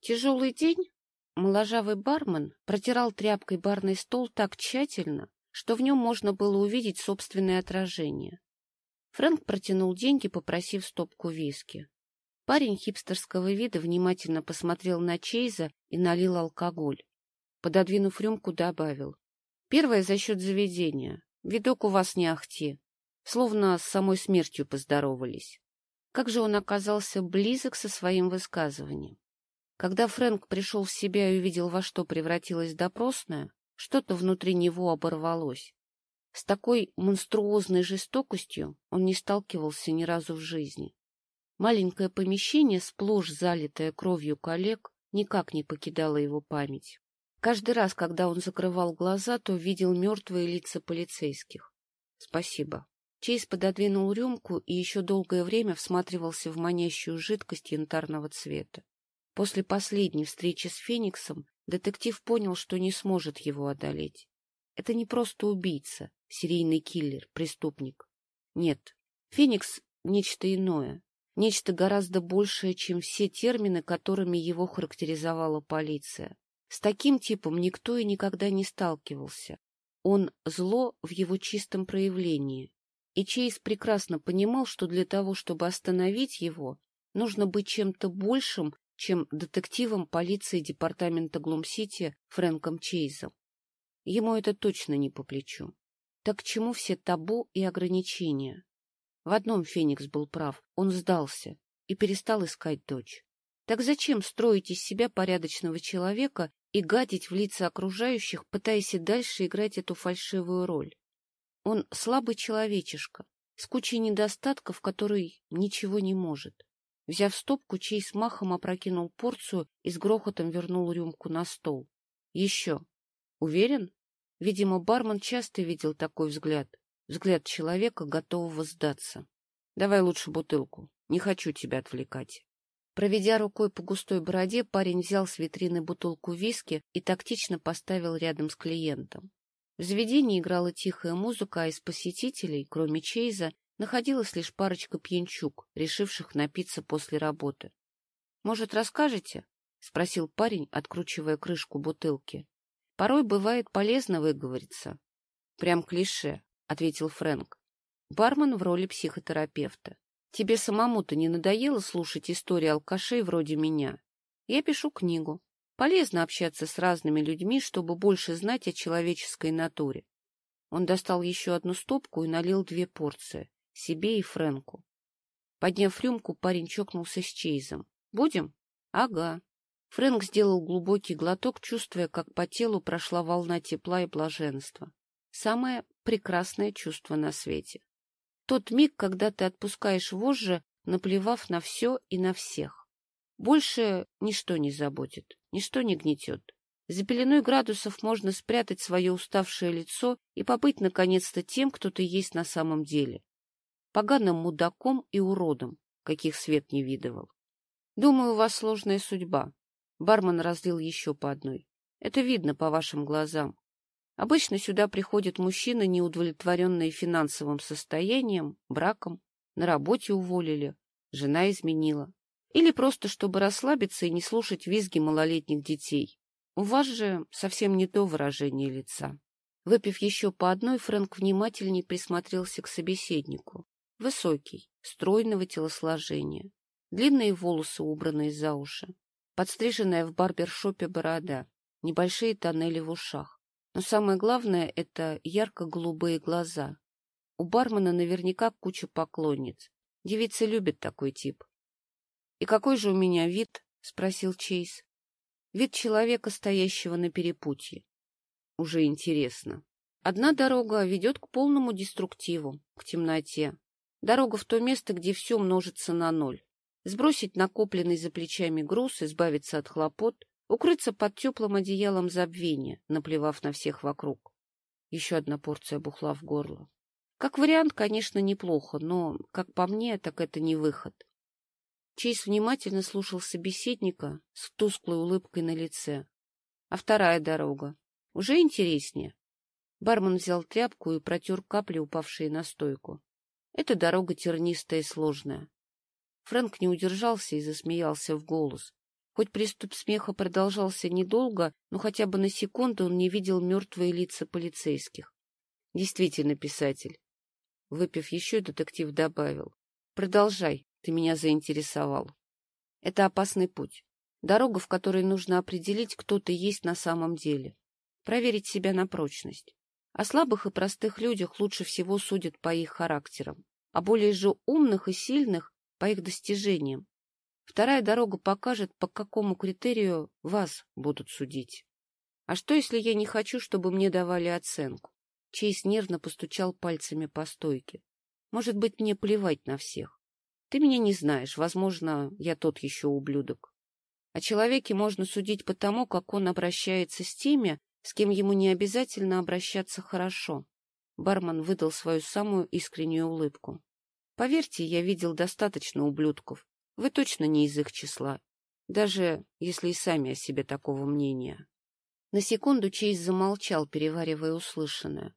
Тяжелый день? Моложавый бармен протирал тряпкой барный стол так тщательно, что в нем можно было увидеть собственное отражение. Фрэнк протянул деньги, попросив стопку виски. Парень хипстерского вида внимательно посмотрел на Чейза и налил алкоголь. Пододвинув рюмку, добавил. — Первое за счет заведения. Видок у вас не ахти. Словно с самой смертью поздоровались. Как же он оказался близок со своим высказыванием. Когда Фрэнк пришел в себя и увидел, во что превратилась допросная, что-то внутри него оборвалось. С такой монструозной жестокостью он не сталкивался ни разу в жизни. Маленькое помещение, сплошь залитое кровью коллег, никак не покидало его память. Каждый раз, когда он закрывал глаза, то видел мертвые лица полицейских. Спасибо. Чейз пододвинул рюмку и еще долгое время всматривался в манящую жидкость янтарного цвета. После последней встречи с Фениксом детектив понял, что не сможет его одолеть. Это не просто убийца, серийный киллер, преступник. Нет, Феникс — нечто иное, нечто гораздо большее, чем все термины, которыми его характеризовала полиция. С таким типом никто и никогда не сталкивался. Он — зло в его чистом проявлении, и Чейз прекрасно понимал, что для того, чтобы остановить его, нужно быть чем-то большим, чем детективом полиции департамента Глум-Сити Фрэнком Чейзом. Ему это точно не по плечу. Так к чему все табу и ограничения? В одном Феникс был прав, он сдался и перестал искать дочь. Так зачем строить из себя порядочного человека и гадить в лица окружающих, пытаясь и дальше играть эту фальшивую роль? Он слабый человечишка, с кучей недостатков, который ничего не может. Взяв стопку, чей с махом опрокинул порцию и с грохотом вернул рюмку на стол. Еще. Уверен? Видимо, бармен часто видел такой взгляд. Взгляд человека, готового сдаться. Давай лучше бутылку. Не хочу тебя отвлекать. Проведя рукой по густой бороде, парень взял с витрины бутылку виски и тактично поставил рядом с клиентом. В заведении играла тихая музыка, а из посетителей, кроме Чейза, находилась лишь парочка пьянчук, решивших напиться после работы. — Может, расскажете? — спросил парень, откручивая крышку бутылки. — Порой бывает полезно выговориться. — Прям клише, — ответил Фрэнк. Бармен в роли психотерапевта. Тебе самому-то не надоело слушать истории алкашей вроде меня? Я пишу книгу. Полезно общаться с разными людьми, чтобы больше знать о человеческой натуре. Он достал еще одну стопку и налил две порции, себе и Фрэнку. Подняв рюмку, парень чокнулся с Чейзом. «Будем?» «Ага». Фрэнк сделал глубокий глоток, чувствуя, как по телу прошла волна тепла и блаженства. Самое прекрасное чувство на свете. Тот миг, когда ты отпускаешь вожжи, наплевав на все и на всех. Больше ничто не заботит, ничто не гнетет. За пеленой градусов можно спрятать свое уставшее лицо и побыть, наконец-то, тем, кто ты есть на самом деле. Поганым мудаком и уродом, каких свет не видывал. Думаю, у вас сложная судьба. Бармен разлил еще по одной. Это видно по вашим глазам. Обычно сюда приходят мужчины, неудовлетворенные финансовым состоянием, браком, на работе уволили, жена изменила или просто чтобы расслабиться и не слушать визги малолетних детей. У вас же совсем не то выражение лица. Выпив еще по одной, Фрэнк внимательнее присмотрелся к собеседнику. Высокий, стройного телосложения, длинные волосы, убранные за уши, подстриженная в барбершопе борода, небольшие тоннели в ушах. Но самое главное — это ярко-голубые глаза. У бармена наверняка куча поклонниц. Девицы любят такой тип. — И какой же у меня вид? — спросил Чейз. — Вид человека, стоящего на перепутье. Уже интересно. Одна дорога ведет к полному деструктиву, к темноте. Дорога в то место, где все множится на ноль. Сбросить накопленный за плечами груз, избавиться от хлопот, укрыться под теплым одеялом забвения, наплевав на всех вокруг. Еще одна порция бухла в горло. Как вариант, конечно, неплохо, но, как по мне, так это не выход. Чейз внимательно слушал собеседника с тусклой улыбкой на лице. А вторая дорога? Уже интереснее. Бармен взял тряпку и протер капли, упавшие на стойку. Эта дорога тернистая и сложная. Фрэнк не удержался и засмеялся в голос. Хоть приступ смеха продолжался недолго, но хотя бы на секунду он не видел мертвые лица полицейских. Действительно, писатель. Выпив еще, детектив добавил. Продолжай, ты меня заинтересовал. Это опасный путь. Дорога, в которой нужно определить, кто ты есть на самом деле. Проверить себя на прочность. О слабых и простых людях лучше всего судят по их характерам, а более же умных и сильных — по их достижениям. Вторая дорога покажет, по какому критерию вас будут судить. А что, если я не хочу, чтобы мне давали оценку? Чейз нервно постучал пальцами по стойке. Может быть, мне плевать на всех. Ты меня не знаешь, возможно, я тот еще ублюдок. О человеке можно судить по тому, как он обращается с теми, с кем ему не обязательно обращаться хорошо. Бармен выдал свою самую искреннюю улыбку. Поверьте, я видел достаточно ублюдков, вы точно не из их числа, даже если и сами о себе такого мнения. На секунду Чейз замолчал, переваривая услышанное.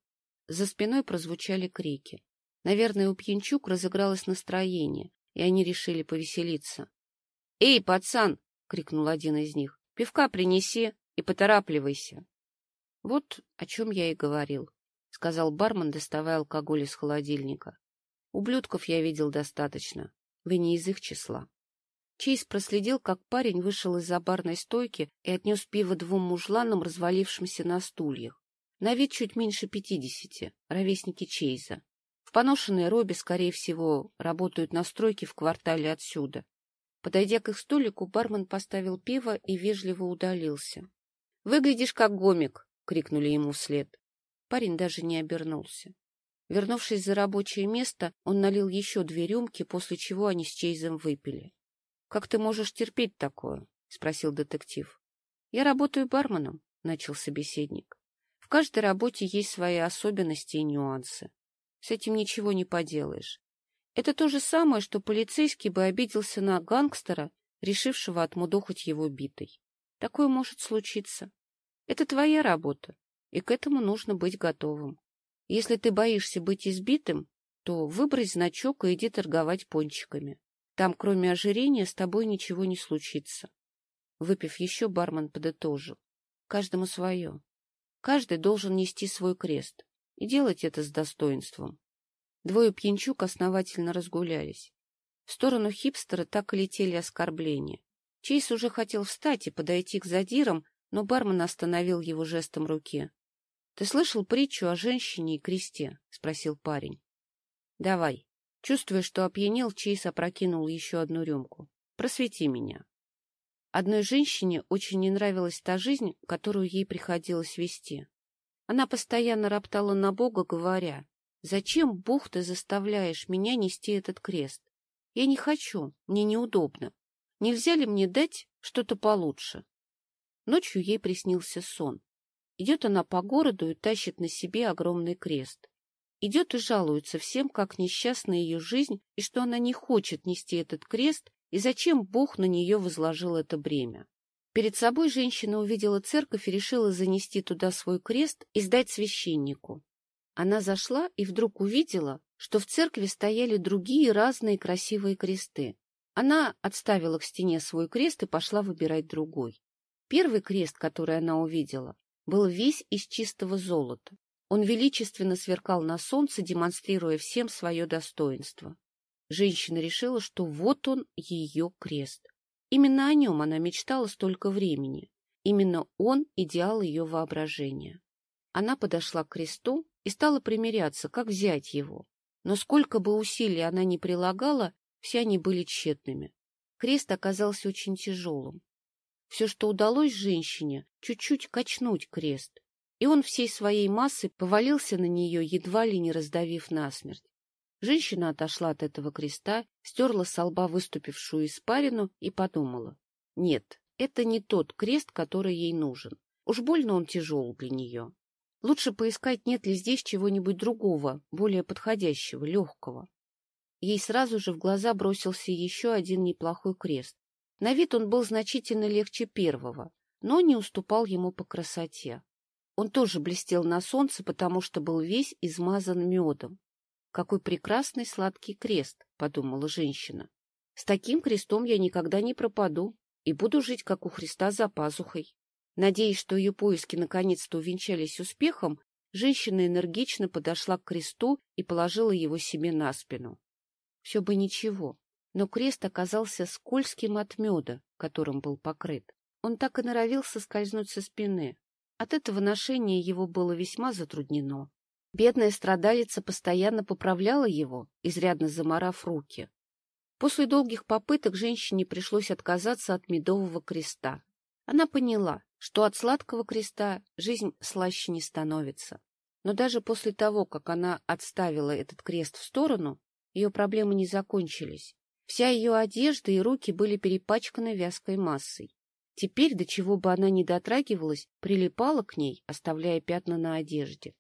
За спиной прозвучали крики. Наверное, у пьянчук разыгралось настроение, и они решили повеселиться. — Эй, пацан! — крикнул один из них. — Пивка принеси и поторапливайся. — Вот о чем я и говорил, — сказал бармен, доставая алкоголь из холодильника. — Ублюдков я видел достаточно. Вы не из их числа. Чейз проследил, как парень вышел из-за барной стойки и отнес пиво двум мужланам, развалившимся на стульях. На вид чуть меньше пятидесяти, ровесники Чейза. В поношенной робе, скорее всего, работают на стройке в квартале отсюда. Подойдя к их столику, бармен поставил пиво и вежливо удалился. — Выглядишь как гомик! — крикнули ему вслед. Парень даже не обернулся. Вернувшись за рабочее место, он налил еще две рюмки, после чего они с Чейзом выпили. — Как ты можешь терпеть такое? — спросил детектив. — Я работаю барменом, — начал собеседник. — В каждой работе есть свои особенности и нюансы. С этим ничего не поделаешь. Это то же самое, что полицейский бы обиделся на гангстера, решившего отмудохать его битой. Такое может случиться. Это твоя работа, и к этому нужно быть готовым. Если ты боишься быть избитым, то выбрось значок и иди торговать пончиками. Там, кроме ожирения, с тобой ничего не случится. Выпив еще, бармен подытожил. Каждому свое. Каждый должен нести свой крест и делать это с достоинством. Двое пьянчук основательно разгулялись. В сторону хипстера так и летели оскорбления. Чейз уже хотел встать и подойти к задирам, но бармен остановил его жестом руки. — Ты слышал притчу о женщине и кресте? — спросил парень. — Давай. Чувствуя, что опьянел, Чейз опрокинул еще одну рюмку. — Просвети меня. Одной женщине очень не нравилась та жизнь, которую ей приходилось вести. Она постоянно роптала на Бога, говоря, «Зачем, Бог, ты заставляешь меня нести этот крест? Я не хочу, мне неудобно. Нельзя ли мне дать что-то получше?» Ночью ей приснился сон. Идет она по городу и тащит на себе огромный крест. Идет и жалуется всем, как несчастна ее жизнь, и что она не хочет нести этот крест, и зачем Бог на нее возложил это бремя. Перед собой женщина увидела церковь и решила занести туда свой крест и сдать священнику. Она зашла и вдруг увидела, что в церкви стояли другие разные красивые кресты. Она отставила к стене свой крест и пошла выбирать другой. Первый крест, который она увидела, был весь из чистого золота. Он величественно сверкал на солнце, демонстрируя всем свое достоинство. Женщина решила, что вот он, ее крест. Именно о нем она мечтала столько времени. Именно он — идеал ее воображения. Она подошла к кресту и стала примиряться, как взять его. Но сколько бы усилий она ни прилагала, все они были тщетными. Крест оказался очень тяжелым. Все, что удалось женщине, чуть-чуть качнуть крест, и он всей своей массой повалился на нее, едва ли не раздавив насмерть. Женщина отошла от этого креста, стерла с лба выступившую испарину и подумала. Нет, это не тот крест, который ей нужен. Уж больно он тяжел для нее. Лучше поискать, нет ли здесь чего-нибудь другого, более подходящего, легкого. Ей сразу же в глаза бросился еще один неплохой крест. На вид он был значительно легче первого, но не уступал ему по красоте. Он тоже блестел на солнце, потому что был весь измазан медом. «Какой прекрасный сладкий крест!» — подумала женщина. «С таким крестом я никогда не пропаду. и буду жить, как у Христа, за пазухой. Надеясь, что ее поиски наконец-то увенчались успехом, женщина энергично подошла к кресту и положила его себе на спину. Все бы ничего, но крест оказался скользким от меда, которым был покрыт. Он так и норовился скользнуть со спины. От этого ношения его было весьма затруднено. Бедная страдалица постоянно поправляла его, изрядно заморав руки. После долгих попыток женщине пришлось отказаться от медового креста. Она поняла, что от сладкого креста жизнь слаще не становится. Но даже после того, как она отставила этот крест в сторону, ее проблемы не закончились. Вся ее одежда и руки были перепачканы вязкой массой. Теперь, до чего бы она ни дотрагивалась, прилипала к ней, оставляя пятна на одежде.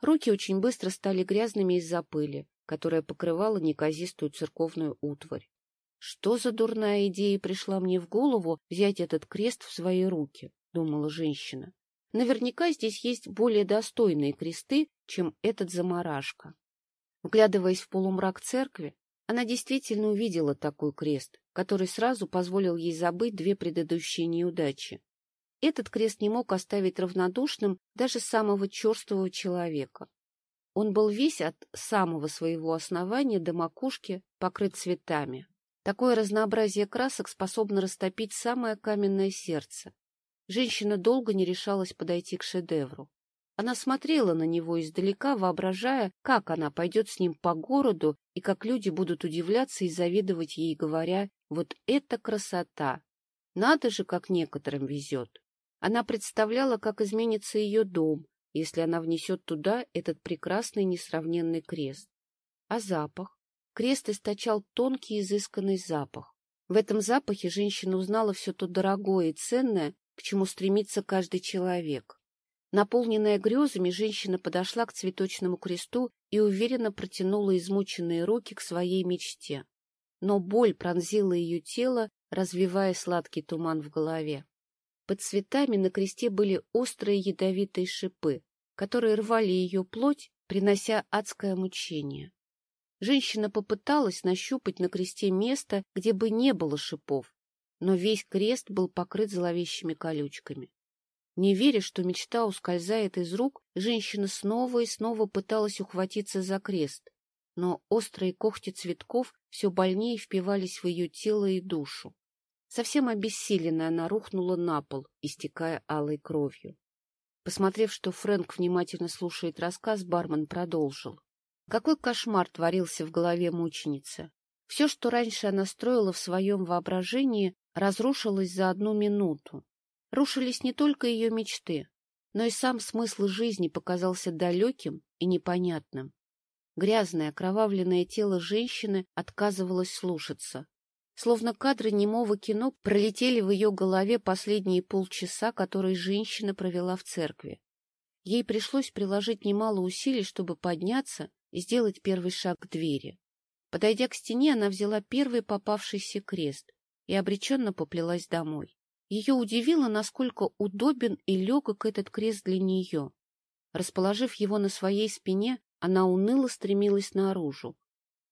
Руки очень быстро стали грязными из-за пыли, которая покрывала неказистую церковную утварь. Что за дурная идея пришла мне в голову взять этот крест в свои руки, думала женщина. Наверняка здесь есть более достойные кресты, чем этот заморашка. Вглядываясь в полумрак церкви, она действительно увидела такой крест, который сразу позволил ей забыть две предыдущие неудачи. Этот крест не мог оставить равнодушным даже самого черствого человека. Он был весь от самого своего основания до макушки покрыт цветами. Такое разнообразие красок способно растопить самое каменное сердце. Женщина долго не решалась подойти к шедевру. Она смотрела на него издалека, воображая, как она пойдет с ним по городу и как люди будут удивляться и завидовать ей, говоря, вот это красота! Надо же, как некоторым везет! Она представляла, как изменится ее дом, если она внесет туда этот прекрасный несравненный крест. А запах? Крест источал тонкий изысканный запах. В этом запахе женщина узнала все то дорогое и ценное, к чему стремится каждый человек. Наполненная грезами, женщина подошла к цветочному кресту и уверенно протянула измученные руки к своей мечте. Но боль пронзила ее тело, развивая сладкий туман в голове. Под цветами на кресте были острые ядовитые шипы, которые рвали ее плоть, принося адское мучение. Женщина попыталась нащупать на кресте место, где бы не было шипов, но весь крест был покрыт зловещими колючками. Не веря, что мечта ускользает из рук, женщина снова и снова пыталась ухватиться за крест, но острые когти цветков все больнее впивались в ее тело и душу. Совсем обессиленная она рухнула на пол, истекая алой кровью. Посмотрев, что Фрэнк внимательно слушает рассказ, бармен продолжил. Какой кошмар творился в голове мученицы! Все, что раньше она строила в своем воображении, разрушилось за одну минуту. Рушились не только ее мечты, но и сам смысл жизни показался далеким и непонятным. Грязное, окровавленное тело женщины отказывалось слушаться. Словно кадры немого кино пролетели в ее голове последние полчаса, которые женщина провела в церкви. Ей пришлось приложить немало усилий, чтобы подняться и сделать первый шаг к двери. Подойдя к стене, она взяла первый попавшийся крест и обреченно поплелась домой. Ее удивило, насколько удобен и легок этот крест для нее. Расположив его на своей спине, она уныло стремилась наружу.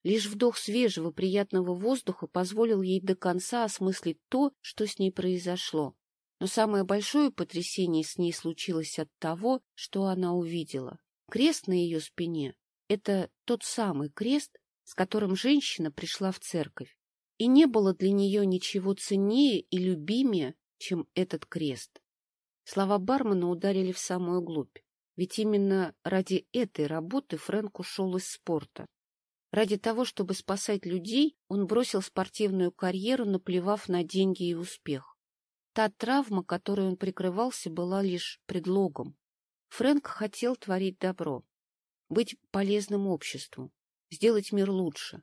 Лишь вдох свежего, приятного воздуха позволил ей до конца осмыслить то, что с ней произошло. Но самое большое потрясение с ней случилось от того, что она увидела. Крест на ее спине — это тот самый крест, с которым женщина пришла в церковь. И не было для нее ничего ценнее и любимее, чем этот крест. Слова бармена ударили в самую глубь, ведь именно ради этой работы Фрэнк ушел из спорта. Ради того, чтобы спасать людей, он бросил спортивную карьеру, наплевав на деньги и успех. Та травма, которой он прикрывался, была лишь предлогом. Фрэнк хотел творить добро, быть полезным обществу, сделать мир лучше.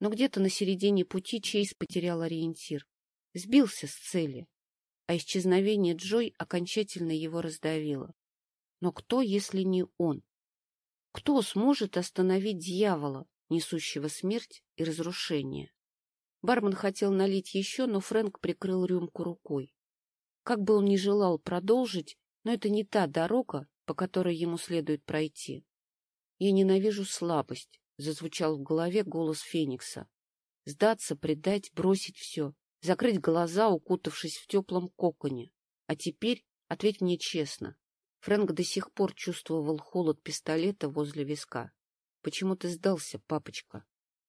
Но где-то на середине пути Чейз потерял ориентир, сбился с цели а исчезновение Джой окончательно его раздавило. Но кто, если не он? Кто сможет остановить дьявола, несущего смерть и разрушение? Бармен хотел налить еще, но Фрэнк прикрыл рюмку рукой. Как бы он ни желал продолжить, но это не та дорога, по которой ему следует пройти. «Я ненавижу слабость», — зазвучал в голове голос Феникса. «Сдаться, предать, бросить все. Закрыть глаза, укутавшись в теплом коконе. А теперь ответь мне честно. Фрэнк до сих пор чувствовал холод пистолета возле виска. Почему ты сдался, папочка?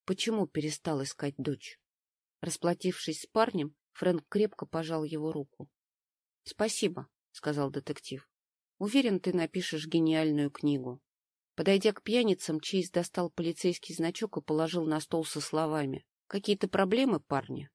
Почему перестал искать дочь? Расплатившись с парнем, Фрэнк крепко пожал его руку. — Спасибо, — сказал детектив. — Уверен, ты напишешь гениальную книгу. Подойдя к пьяницам, Чейз достал полицейский значок и положил на стол со словами. — Какие-то проблемы, парни?